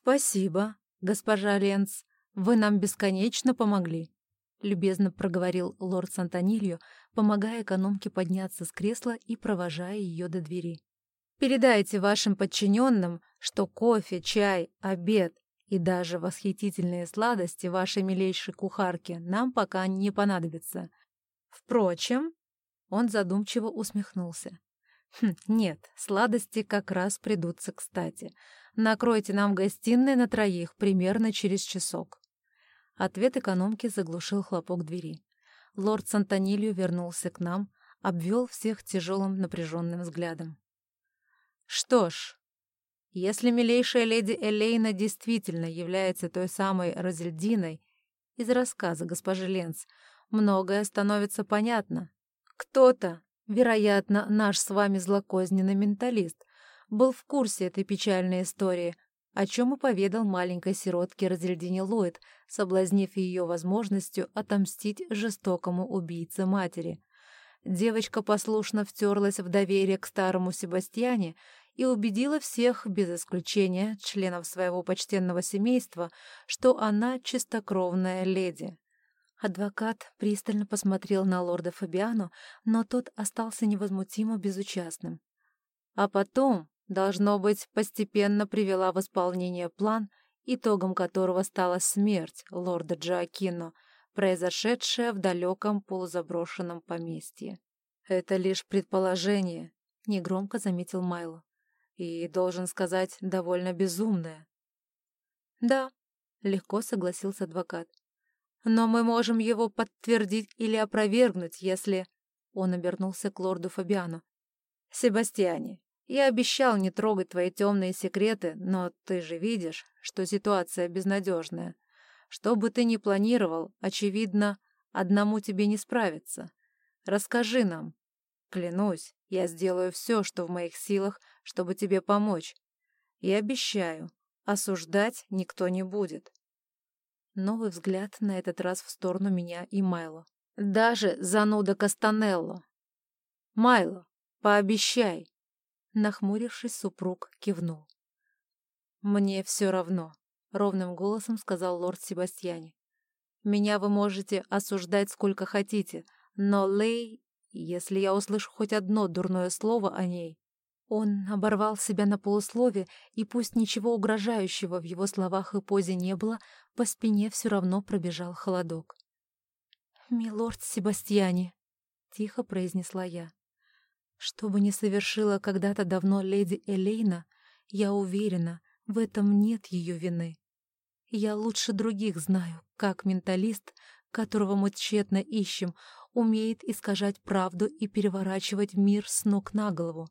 «Спасибо, госпожа Ленц, вы нам бесконечно помогли», — любезно проговорил лорд Сантонильо, помогая экономке подняться с кресла и провожая ее до двери. «Передайте вашим подчиненным, что кофе, чай, обед и даже восхитительные сладости вашей милейшей кухарки нам пока не понадобятся. Впрочем, он задумчиво усмехнулся. Хм, нет, сладости как раз придутся кстати. Накройте нам гостиной на троих примерно через часок. Ответ экономки заглушил хлопок двери. Лорд Сантонилью вернулся к нам, обвел всех тяжелым напряженным взглядом. Что ж, если милейшая леди Элейна действительно является той самой Розельдиной из рассказа госпожи Ленц, многое становится понятно. Кто-то, вероятно, наш с вами злокозненный менталист, был в курсе этой печальной истории, о чем и поведал маленькой сиротке Розельдине Ллойд, соблазнив ее возможностью отомстить жестокому убийце матери. Девочка послушно втерлась в доверие к старому Себастьяне и убедила всех, без исключения членов своего почтенного семейства, что она чистокровная леди. Адвокат пристально посмотрел на лорда Фабиану, но тот остался невозмутимо безучастным. А потом, должно быть, постепенно привела в исполнение план, итогом которого стала смерть лорда Джоакино, произошедшая в далеком полузаброшенном поместье. «Это лишь предположение», — негромко заметил Майло. «И, должен сказать, довольно безумное». «Да», — легко согласился адвокат. Но мы можем его подтвердить или опровергнуть, если...» Он обернулся к лорду Фабиану. «Себастьяне, я обещал не трогать твои темные секреты, но ты же видишь, что ситуация безнадежная. Что бы ты ни планировал, очевидно, одному тебе не справиться. Расскажи нам. Клянусь, я сделаю все, что в моих силах, чтобы тебе помочь. И обещаю, осуждать никто не будет. Новый взгляд на этот раз в сторону меня и Майло. Даже зануда Кастанелло. «Майло, пообещай!» Нахмурившись, супруг кивнул. «Мне все равно», — ровным голосом сказал лорд Себастьяне. «Меня вы можете осуждать сколько хотите, но Лей, если я услышу хоть одно дурное слово о ней, он оборвал себя на полуслове, и пусть ничего угрожающего в его словах и позе не было, по спине все равно пробежал холодок. «Милорд Себастьяне», — тихо произнесла я, — «что бы ни совершила когда-то давно леди Элейна, я уверена, в этом нет ее вины. Я лучше других знаю, как менталист, которого мы тщетно ищем, умеет искажать правду и переворачивать мир с ног на голову.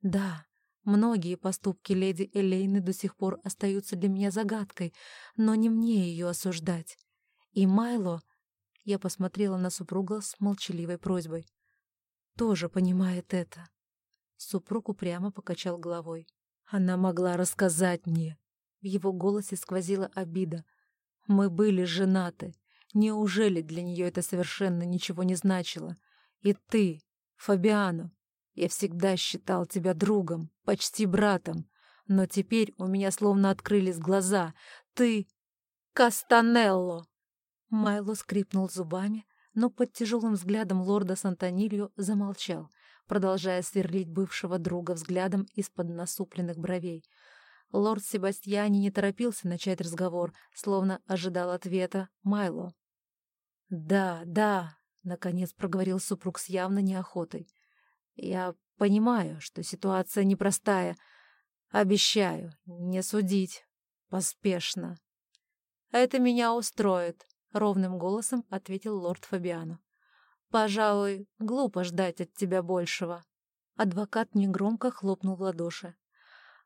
Да, многие поступки леди Элейны до сих пор остаются для меня загадкой, но не мне ее осуждать. И Майло, я посмотрела на супруга с молчаливой просьбой, тоже понимает это. Супруг упрямо покачал головой. Она могла рассказать мне. В его голосе сквозила обида. Мы были женаты. Неужели для нее это совершенно ничего не значило? И ты, Фабиано, я всегда считал тебя другом, почти братом, но теперь у меня словно открылись глаза. Ты... Кастанелло!» Майло скрипнул зубами, но под тяжелым взглядом лорда Сантонильо замолчал, продолжая сверлить бывшего друга взглядом из-под насупленных бровей. Лорд Себастьяни не торопился начать разговор, словно ожидал ответа Майло. «Да, да», — наконец проговорил супруг с явно неохотой. Я понимаю, что ситуация непростая. Обещаю, не судить. Поспешно. Это меня устроит, — ровным голосом ответил лорд Фабиано. Пожалуй, глупо ждать от тебя большего. Адвокат негромко хлопнул в ладоши.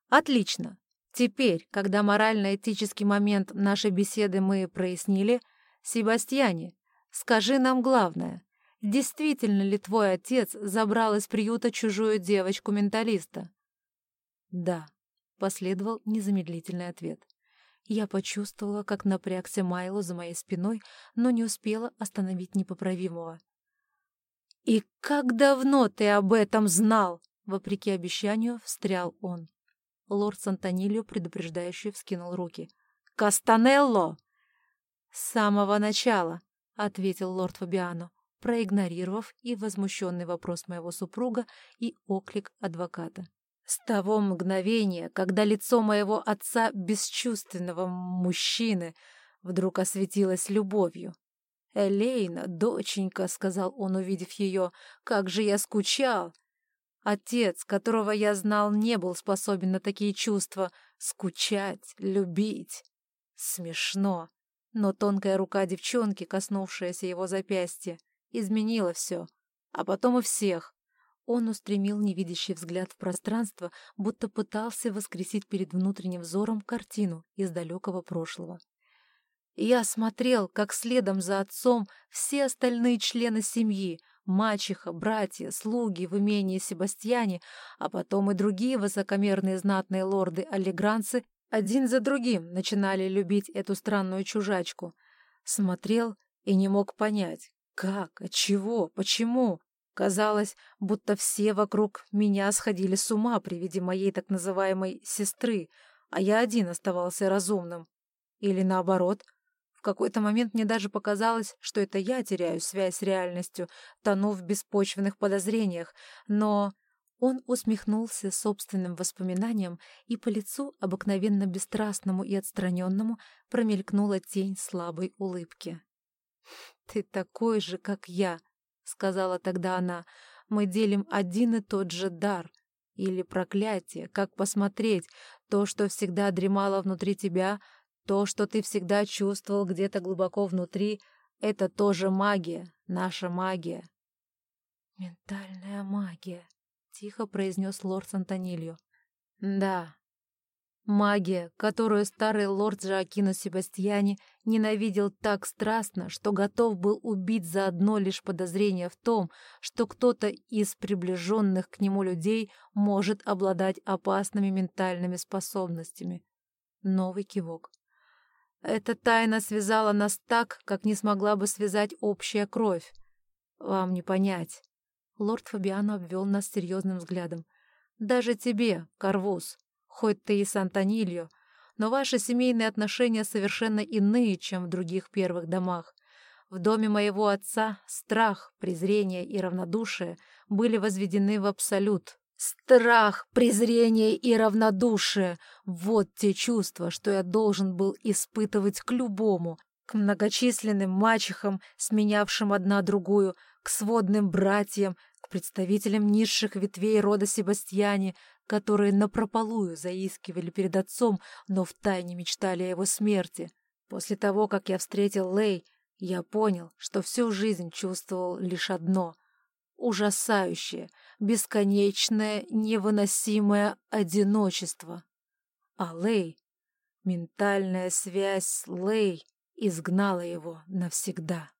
Отлично. Теперь, когда морально-этический момент нашей беседы мы прояснили, Себастьяне, скажи нам главное. Действительно ли твой отец забрал из приюта чужую девочку-менталиста? Да, последовал незамедлительный ответ. Я почувствовала, как напрягся Майло за моей спиной, но не успела остановить непоправимого. «И как давно ты об этом знал?» Вопреки обещанию встрял он. Лорд Сантонильо предупреждающе вскинул руки. «Кастанелло!» «С самого начала», — ответил лорд Фабиано, проигнорировав и возмущенный вопрос моего супруга и оклик адвоката. С того мгновения, когда лицо моего отца, бесчувственного мужчины, вдруг осветилось любовью. «Элейна, доченька», — сказал он, увидев ее, — «как же я скучал!» Отец, которого я знал, не был способен на такие чувства — скучать, любить. Смешно, но тонкая рука девчонки, коснувшаяся его запястья, изменила все, а потом и всех. Он устремил невидящий взгляд в пространство, будто пытался воскресить перед внутренним взором картину из далекого прошлого. Я смотрел, как следом за отцом все остальные члены семьи, мачеха, братья, слуги в имении Себастьяне, а потом и другие высокомерные знатные лорды-аллегранцы один за другим начинали любить эту странную чужачку. Смотрел и не мог понять, как, от чего, почему. Казалось, будто все вокруг меня сходили с ума при виде моей так называемой «сестры», а я один оставался разумным. Или наоборот, в какой-то момент мне даже показалось, что это я теряю связь с реальностью, тону в беспочвенных подозрениях, но... Он усмехнулся собственным воспоминанием, и по лицу, обыкновенно бесстрастному и отстраненному, промелькнула тень слабой улыбки. «Ты такой же, как я», — сказала тогда она, — «мы делим один и тот же дар. Или проклятие, как посмотреть, то, что всегда дремало внутри тебя, то, что ты всегда чувствовал где-то глубоко внутри, это тоже магия, наша магия». «Ментальная магия», — тихо произнес лорд Сантонильо. «Да, Магия, которую старый лорд Жоакино Себастьяне ненавидел так страстно, что готов был убить за одно лишь подозрение в том, что кто-то из приближенных к нему людей может обладать опасными ментальными способностями. Новый кивок. Эта тайна связала нас так, как не смогла бы связать общая кровь. Вам не понять. Лорд Фабиано обвел нас серьезным взглядом. Даже тебе, Карвус хоть ты и Сантонильо, но ваши семейные отношения совершенно иные, чем в других первых домах. В доме моего отца страх, презрение и равнодушие были возведены в абсолют. Страх, презрение и равнодушие — вот те чувства, что я должен был испытывать к любому, к многочисленным мачехам, сменявшим одна другую, к сводным братьям, к представителям низших ветвей рода Себастьяне, которые напропалую заискивали перед отцом, но втайне мечтали о его смерти. После того, как я встретил Лей, я понял, что всю жизнь чувствовал лишь одно — ужасающее, бесконечное, невыносимое одиночество. А Лей, ментальная связь с Лей изгнала его навсегда.